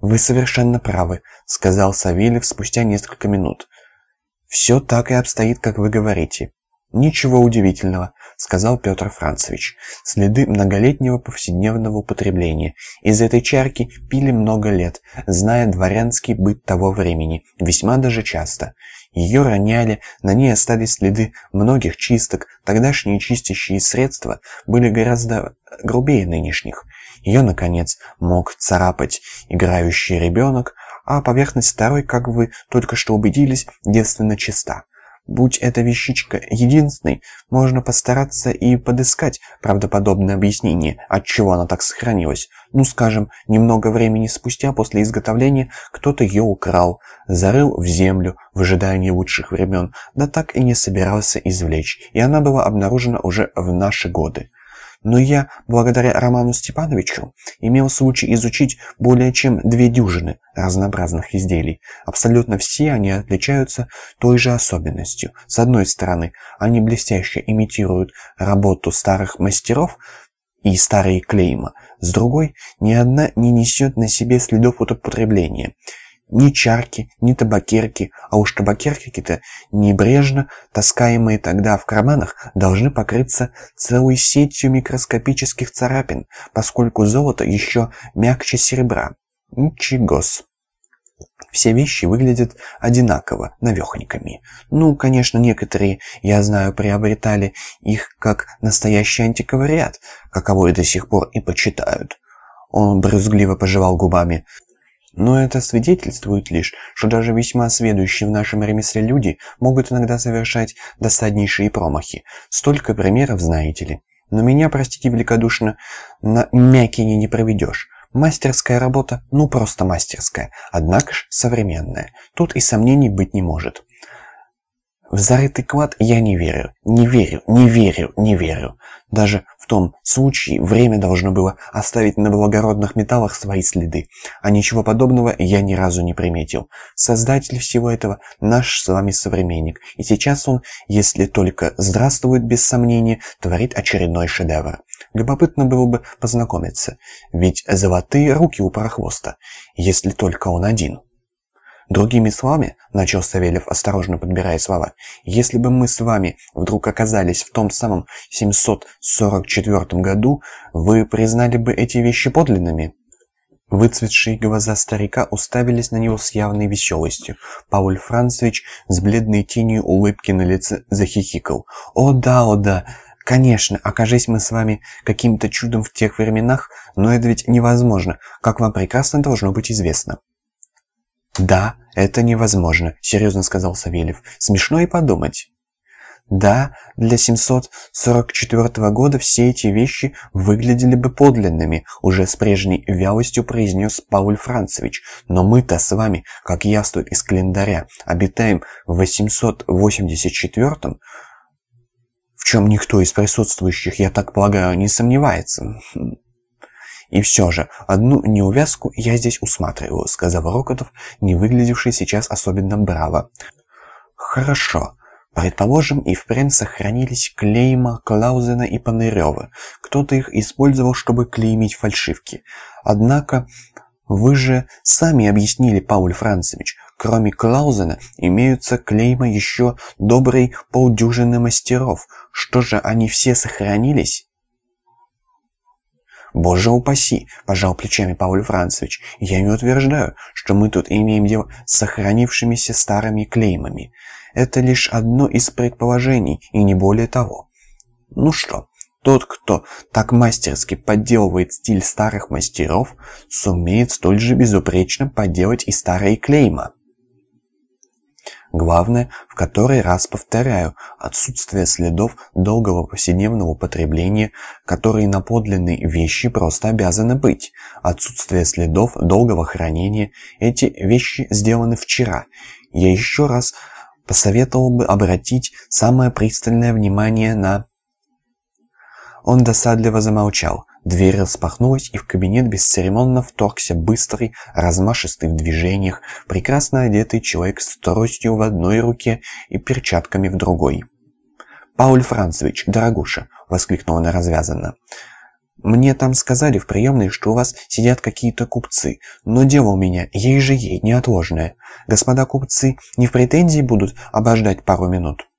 «Вы совершенно правы», — сказал Савельев спустя несколько минут. «Все так и обстоит, как вы говорите. «Ничего удивительного», — сказал Петр Францевич. «Следы многолетнего повседневного употребления. Из этой чарки пили много лет, зная дворянский быт того времени, весьма даже часто. Ее роняли, на ней остались следы многих чисток, тогдашние чистящие средства были гораздо грубее нынешних. Ее, наконец, мог царапать играющий ребенок, а поверхность второй, как вы только что убедились, девственно чиста. Будь эта вещичка единственной, можно постараться и подыскать правдоподобное объяснение, от чего она так сохранилась. Ну, скажем, немного времени спустя после изготовления кто-то ее украл, зарыл в землю в ожидании лучших времен, да так и не собирался извлечь, и она была обнаружена уже в наши годы. Но я, благодаря Роману Степановичу, имел случай изучить более чем две дюжины разнообразных изделий. Абсолютно все они отличаются той же особенностью. С одной стороны, они блестяще имитируют работу старых мастеров и старые клейма. С другой, ни одна не несет на себе следов употребления. Ни чарки, ни табакерки, а уж табакерки-то небрежно, таскаемые тогда в карманах, должны покрыться целой сетью микроскопических царапин, поскольку золото еще мягче серебра. Ничегос. Все вещи выглядят одинаково, навехонькими. Ну, конечно, некоторые, я знаю, приобретали их как настоящий антиквариат, каковой до сих пор и почитают. Он брюзгливо пожевал губами. Но это свидетельствует лишь, что даже весьма сведущие в нашем ремесле люди могут иногда совершать досаднейшие промахи. Столько примеров, знаете ли. Но меня, простите великодушно, на мякине не проведешь. Мастерская работа, ну просто мастерская, однако ж современная. Тут и сомнений быть не может. В зарытый клад я не верю, не верю, не верю, не верю. Даже в том случае время должно было оставить на благородных металлах свои следы, а ничего подобного я ни разу не приметил. Создатель всего этого наш с вами современник, и сейчас он, если только здравствует без сомнения, творит очередной шедевр. Любопытно было бы познакомиться, ведь золотые руки у парохвоста, если только он один. Другими словами, начал Савельев, осторожно подбирая слова, если бы мы с вами вдруг оказались в том самом 744 году, вы признали бы эти вещи подлинными? Выцветшие глаза старика уставились на него с явной веселостью. Пауль Францевич с бледной тенью улыбки на лице захихикал. «О да, о да! Конечно, окажись мы с вами каким-то чудом в тех временах, но это ведь невозможно, как вам прекрасно должно быть известно». «Да, это невозможно», — серьезно сказал Савельев. «Смешно и подумать». Да, для 744 года все эти вещи выглядели бы подлинными, уже с прежней вялостью произнес Пауль Францевич. Но мы-то с вами, как яствует из календаря, обитаем в 884-м, в чем никто из присутствующих, я так полагаю, не сомневается. «И все же, одну неувязку я здесь усматриваю», — сказал Рокотов, не выглядевший сейчас особенно браво. «Хорошо. Предположим, и впрямь сохранились клейма Клаузена и Панырева. Кто-то их использовал, чтобы клеймить фальшивки. Однако, вы же сами объяснили, Пауль Францевич, кроме Клаузена имеются клейма еще доброй полдюжины мастеров. Что же, они все сохранились?» «Боже упаси!» – пожал плечами Пауль Францевич. «Я не утверждаю, что мы тут имеем дело с сохранившимися старыми клеймами. Это лишь одно из предположений, и не более того. Ну что, тот, кто так мастерски подделывает стиль старых мастеров, сумеет столь же безупречно подделать и старые клейма». Главное, в который раз повторяю, отсутствие следов долгого повседневного потребления, которые на подлинные вещи просто обязаны быть. Отсутствие следов долгого хранения. Эти вещи сделаны вчера. Я еще раз посоветовал бы обратить самое пристальное внимание на... Он досадливо замолчал. Дверь распахнулась, и в кабинет бесцеремонно вторгся быстрый, размашистый в движениях, прекрасно одетый человек с тростью в одной руке и перчатками в другой. «Пауль Францевич, дорогуша!» — воскликнул она развязанно. Мне там сказали в приемной, что у вас сидят какие-то купцы, но дело у меня ей же ей неотложное. Господа купцы не в претензии будут обождать пару минут?»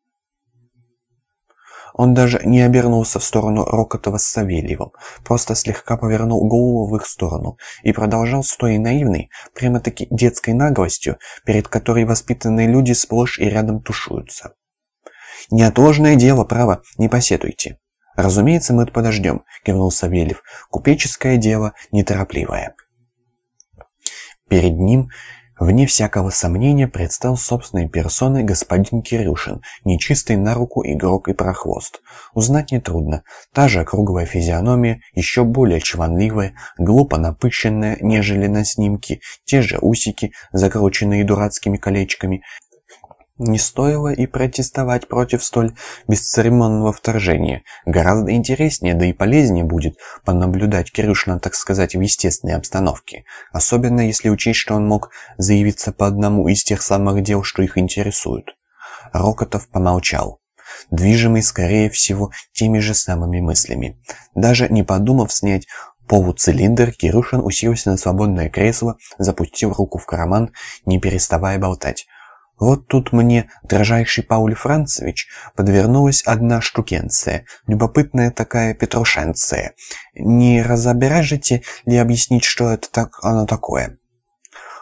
Он даже не обернулся в сторону Рокотова с Савельевым, просто слегка повернул голову в их сторону и продолжал с той наивной, прямо-таки детской наглостью, перед которой воспитанные люди сплошь и рядом тушуются. «Неотложное дело, право, не посетуйте». «Разумеется, мы подождем», — кивнул Савельев. «Купеческое дело неторопливое». Перед ним Вне всякого сомнения предстал собственной персоной господин Кирюшин, нечистый на руку игрок и прохвост. Узнать нетрудно. Та же круглая физиономия, еще более чванливая, глупо напыщенная, нежели на снимке, те же усики, закрученные дурацкими колечками, не стоило и протестовать против столь бесцеремонного вторжения. Гораздо интереснее, да и полезнее будет понаблюдать Кирюшина, так сказать, в естественной обстановке. Особенно если учесть, что он мог заявиться по одному из тех самых дел, что их интересуют. Рокотов помолчал движимый, скорее всего, теми же самыми мыслями. Даже не подумав снять полуцилиндр, Кирюшин уселся на свободное кресло, запустил руку в карман, не переставая болтать. Вот тут мне, дрожайший Пауль Францевич, подвернулась одна штукенция, любопытная такая петрушенция. Не разображите ли объяснить, что это так оно такое?»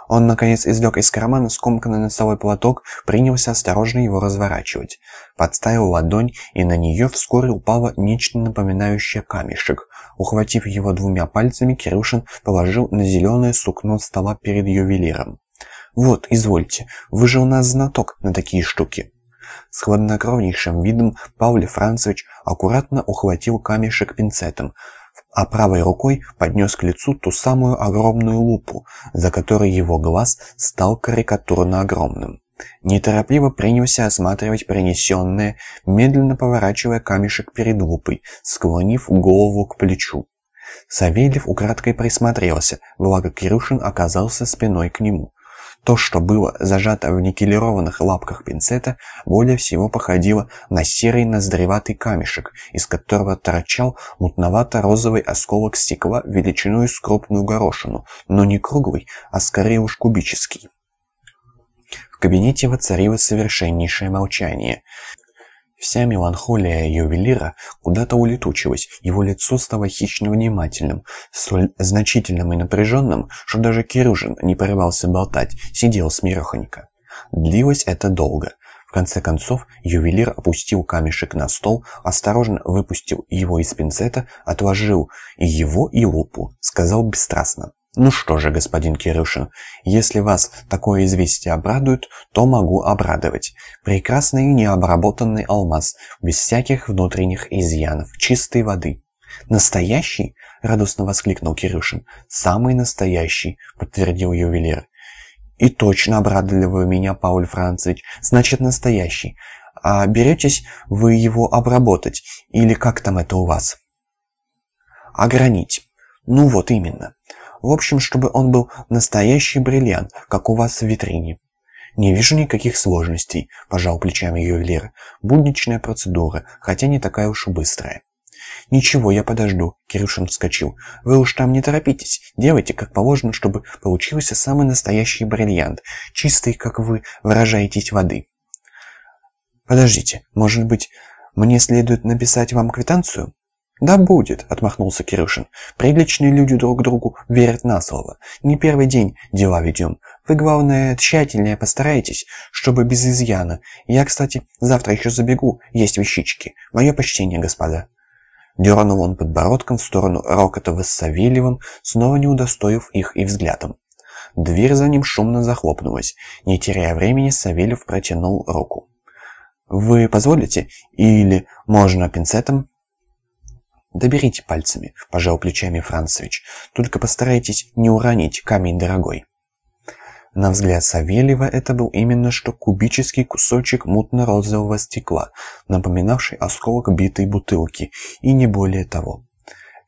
Он, наконец, извлек из кармана скомканный носовой платок, принялся осторожно его разворачивать. Подставил ладонь, и на нее вскоре упало нечто напоминающее камешек. Ухватив его двумя пальцами, Кирюшин положил на зеленое сукно стола перед ювелиром. «Вот, извольте, вы же у нас знаток на такие штуки». С хладнокровнейшим видом Павле Францевич аккуратно ухватил камешек пинцетом, а правой рукой поднес к лицу ту самую огромную лупу, за которой его глаз стал карикатурно огромным. Неторопливо принялся осматривать принесенное, медленно поворачивая камешек перед лупой, склонив голову к плечу. Савельев украдкой присмотрелся, благо Кирюшин оказался спиной к нему. То, что было зажато в никелированных лапках пинцета, более всего походило на серый ноздреватый камешек, из которого торчал мутновато-розовый осколок стекла величиной с крупную горошину, но не круглый, а скорее уж кубический. В кабинете воцарилось совершеннейшее молчание. Вся меланхолия ювелира куда-то улетучилась, его лицо стало хищно внимательным, столь значительным и напряженным, что даже Кирюшин не порывался болтать, сидел смирохонько. Длилось это долго. В конце концов, ювелир опустил камешек на стол, осторожно выпустил его из пинцета, отложил и его, и лупу, сказал бесстрастно. «Ну что же, господин Кирюшин, если вас такое известие обрадует, то могу обрадовать. Прекрасный необработанный алмаз, без всяких внутренних изъянов, чистой воды». «Настоящий?» — радостно воскликнул Кирюшин. «Самый настоящий», — подтвердил ювелир. «И точно обрадовали вы меня, Пауль Францевич. Значит, настоящий. А беретесь вы его обработать? Или как там это у вас?» «Огранить». «Ну вот именно». В общем, чтобы он был настоящий бриллиант, как у вас в витрине. «Не вижу никаких сложностей», – пожал плечами ювелир. «Будничная процедура, хотя не такая уж и быстрая». «Ничего, я подожду», – Кирюшин вскочил. «Вы уж там не торопитесь. Делайте как положено, чтобы получился самый настоящий бриллиант, чистый, как вы выражаетесь, воды». «Подождите, может быть, мне следует написать вам квитанцию?» «Да будет», — отмахнулся Кирюшин. «Приличные люди друг другу верят на слово. Не первый день дела ведем. Вы, главное, тщательнее постарайтесь, чтобы без изъяна. Я, кстати, завтра еще забегу, есть вещички. Мое почтение, господа». Дернул он подбородком в сторону Рокотова с Савельевым, снова не удостоив их и взглядом. Дверь за ним шумно захлопнулась. Не теряя времени, Савельев протянул руку. «Вы позволите? Или можно пинцетом?» «Доберите пальцами», – пожал плечами Францевич. «Только постарайтесь не уронить камень дорогой». На взгляд Савельева это был именно что кубический кусочек мутно-розового стекла, напоминавший осколок битой бутылки, и не более того.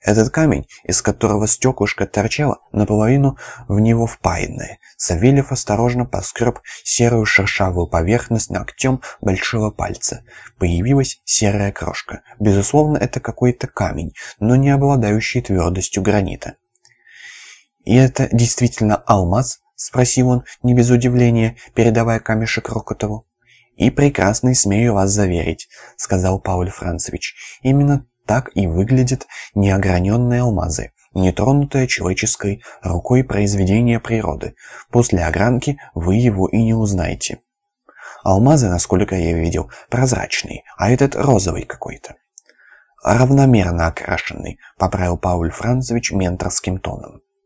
Этот камень, из которого стеклышко торчало, наполовину в него впаянное. Савельев осторожно поскреб серую шершавую поверхность ногтем большого пальца. Появилась серая крошка. Безусловно, это какой-то камень, но не обладающий твердостью гранита. «И это действительно алмаз?» — спросил он, не без удивления, передавая камешек Рокотову. «И прекрасно смею вас заверить», — сказал Пауль Францевич. «Именно так и выглядят неограненные алмазы, нетронутое человеческой рукой произведение природы. После огранки вы его и не узнаете. Алмазы, насколько я видел, прозрачные, а этот розовый какой-то. «Равномерно окрашенный», — поправил Пауль Францевич менторским тоном.